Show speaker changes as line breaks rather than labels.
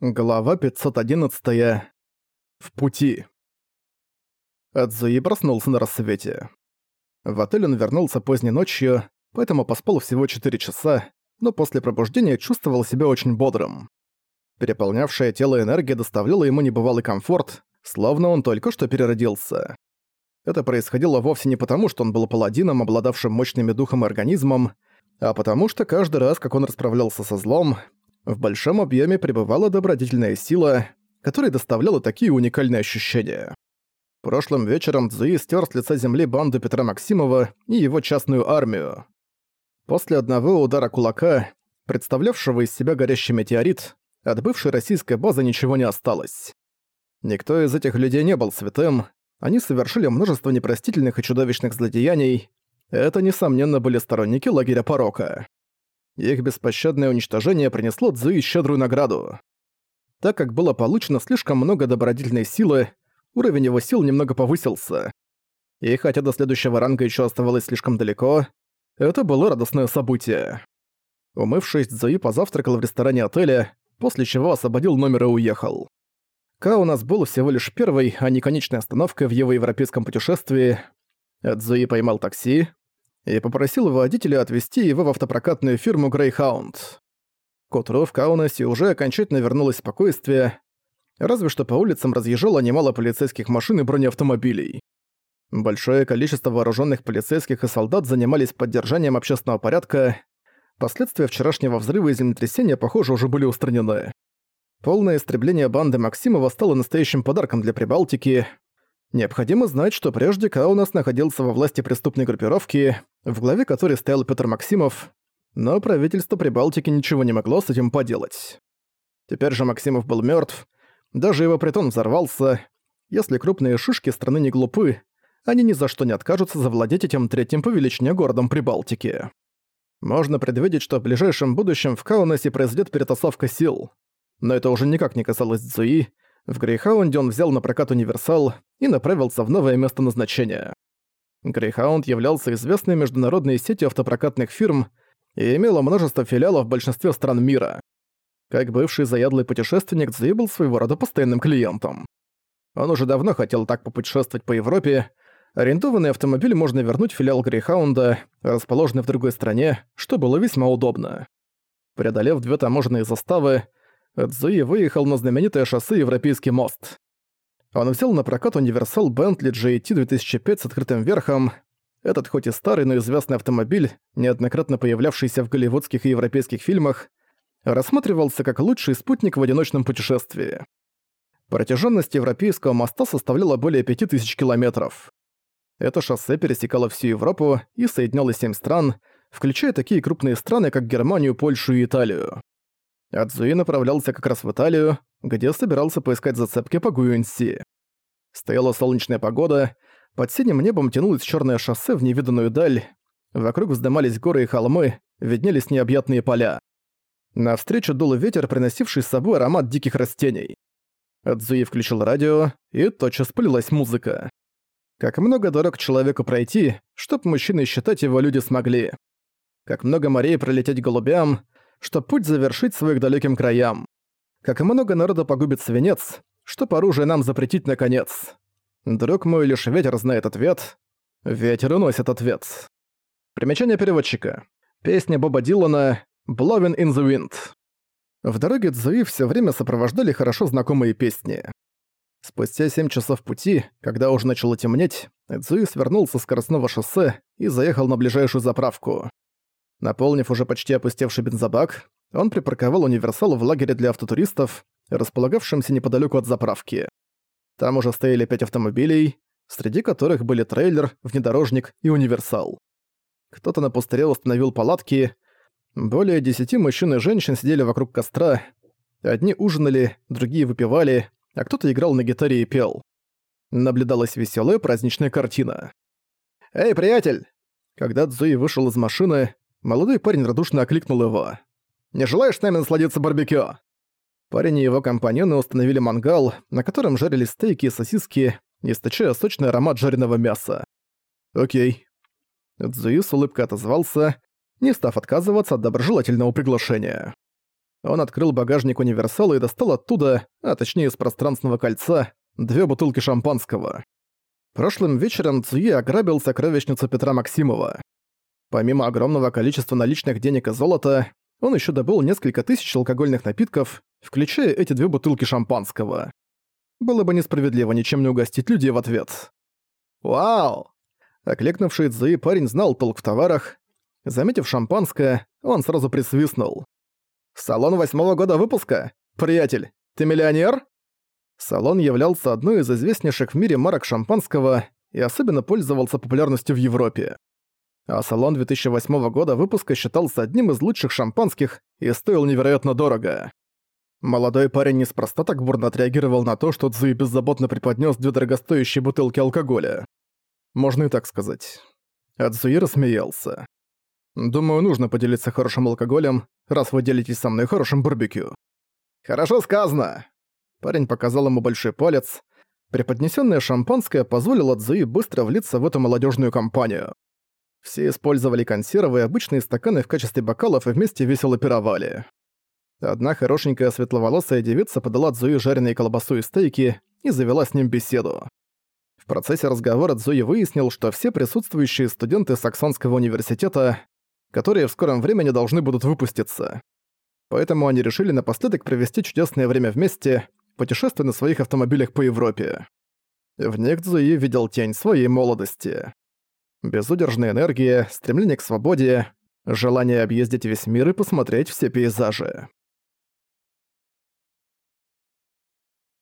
Глава 511. В пути. Адзуи проснулся на рассвете. В отель он вернулся поздней ночью, поэтому поспал всего 4 часа, но после пробуждения чувствовал себя очень бодрым. Переполнявшая тело энергия доставляла ему небывалый комфорт, словно он только что переродился. Это происходило вовсе не потому, что он был паладином, обладавшим мощными духом и организмом, а потому что каждый раз, как он расправлялся со злом, в большом объеме пребывала добродетельная сила, которая доставляла такие уникальные ощущения. Прошлым вечером Цзуи стер с лица земли банду Петра Максимова и его частную армию. После одного удара кулака, представлявшего из себя горящий метеорит, от бывшей российской базы ничего не осталось. Никто из этих людей не был святым, они совершили множество непростительных и чудовищных злодеяний. Это, несомненно, были сторонники лагеря порока. Их беспощадное уничтожение принесло Цзуи щедрую награду. Так как было получено слишком много добродетельной силы, уровень его сил немного повысился. И хотя до следующего ранга еще оставалось слишком далеко, это было радостное событие. Умывшись, Цзуи позавтракал в ресторане отеля, после чего освободил номер и уехал. Ка у нас был всего лишь первой, а не конечной остановкой в его европейском путешествии. Цзуи поймал такси, и попросил водителя отвезти его в автопрокатную фирму Greyhound. К утру в Каунасе уже окончательно вернулось спокойствие, разве что по улицам разъезжало немало полицейских машин и бронеавтомобилей. Большое количество вооруженных полицейских и солдат занимались поддержанием общественного порядка. Последствия вчерашнего взрыва и землетрясения, похоже, уже были устранены. Полное истребление банды Максимова стало настоящим подарком для Прибалтики. Необходимо знать, что прежде Каунас находился во власти преступной группировки, в главе которой стоял Петр Максимов, но правительство Прибалтики ничего не могло с этим поделать. Теперь же Максимов был мертв, даже его притон взорвался. Если крупные шишки страны не глупы, они ни за что не откажутся завладеть этим третьим по величине городом Прибалтики. Можно предвидеть, что в ближайшем будущем в Каунасе произойдет перетасовка сил. Но это уже никак не касалось Цзуи, в Грейхаунде он взял на прокат универсал и направился в новое место назначения. Грейхаунд являлся известной международной сетью автопрокатных фирм и имела множество филиалов в большинстве стран мира. Как бывший заядлый путешественник, Цзи был своего рода постоянным клиентом. Он уже давно хотел так попутешествовать по Европе. Арендованный автомобиль можно вернуть в филиал Грейхаунда, расположенный в другой стране, что было весьма удобно. Преодолев две таможенные заставы, Цзуи выехал на знаменитое шоссе Европейский мост. Он взял на прокат универсал Bentley GT 2005 с открытым верхом. Этот хоть и старый, но известный автомобиль, неоднократно появлявшийся в голливудских и европейских фильмах, рассматривался как лучший спутник в одиночном путешествии. Протяженность Европейского моста составляла более 5000 километров. Это шоссе пересекало всю Европу и соединяло семь стран, включая такие крупные страны, как Германию, Польшу и Италию. Адзуи направлялся как раз в Италию, где собирался поискать зацепки по Гуюньси. Стояла солнечная погода, под синим небом тянулось черное шоссе в невиданную даль, вокруг вздымались горы и холмы, виднелись необъятные поля. Навстречу дул ветер, приносивший с собой аромат диких растений. Адзуи включил радио, и тотчас полилась музыка. Как много дорог человеку пройти, чтоб мужчины считать его люди смогли. Как много морей пролететь голубям, что путь завершить своих далеким краям. Как много народа погубит свинец, чтоб оружие нам запретить наконец. Друг мой, лишь ветер знает ответ. Ветер уносит ответ. Примечание переводчика. Песня Боба Дилана «Blowing in the Wind». В дороге Цзуи все время сопровождали хорошо знакомые песни. Спустя семь часов пути, когда уже начало темнеть, Цзуи свернул со скоростного шоссе и заехал на ближайшую заправку. Наполнив уже почти опустевший бензобак, он припарковал универсал в лагере для автотуристов, располагавшемся неподалеку от заправки. Там уже стояли пять автомобилей, среди которых были трейлер, внедорожник и универсал. Кто-то на пустыре установил палатки. Более десяти мужчин и женщин сидели вокруг костра. Одни ужинали, другие выпивали, а кто-то играл на гитаре и пел. Наблюдалась веселая праздничная картина. «Эй, приятель!» Когда Цзуи вышел из машины, Молодой парень радушно окликнул его. «Не желаешь с нами насладиться барбекю?» Парень и его компаньоны установили мангал, на котором жарились стейки и сосиски, источая сочный аромат жареного мяса. «Окей». Цзуи с улыбкой отозвался, не став отказываться от доброжелательного приглашения. Он открыл багажник универсала и достал оттуда, а точнее из пространственного кольца, две бутылки шампанского. Прошлым вечером Цуи ограбил сокровищницу Петра Максимова. Помимо огромного количества наличных денег и золота, он еще добыл несколько тысяч алкогольных напитков, включая эти две бутылки шампанского. Было бы несправедливо ничем не угостить людей в ответ. «Вау!» Окликнувший Цзуи парень знал толк в товарах. Заметив шампанское, он сразу присвистнул. «Салон восьмого года выпуска? Приятель, ты миллионер?» Салон являлся одной из известнейших в мире марок шампанского и особенно пользовался популярностью в Европе. А салон 2008 года выпуска считался одним из лучших шампанских и стоил невероятно дорого. Молодой парень неспроста так бурно отреагировал на то, что Цзуи беззаботно преподнес две дорогостоящие бутылки алкоголя. Можно и так сказать. А Цзуи рассмеялся. «Думаю, нужно поделиться хорошим алкоголем, раз вы делитесь со мной хорошим барбекю». «Хорошо сказано!» Парень показал ему большой палец. Преподнесённое шампанское позволило Цзуи быстро влиться в эту молодежную компанию. Все использовали консервы и обычные стаканы в качестве бокалов и вместе весело пировали. Одна хорошенькая светловолосая девица подала Цзуи жареные колбасу и стейки и завела с ним беседу. В процессе разговора Цзуи выяснил, что все присутствующие студенты Саксонского университета, которые в скором времени должны будут выпуститься. Поэтому они решили напоследок провести чудесное время вместе, путешествуя на своих автомобилях по Европе. В них Цзуи видел тень своей молодости. Безудержная энергия, стремление к свободе, желание объездить весь мир и посмотреть все пейзажи.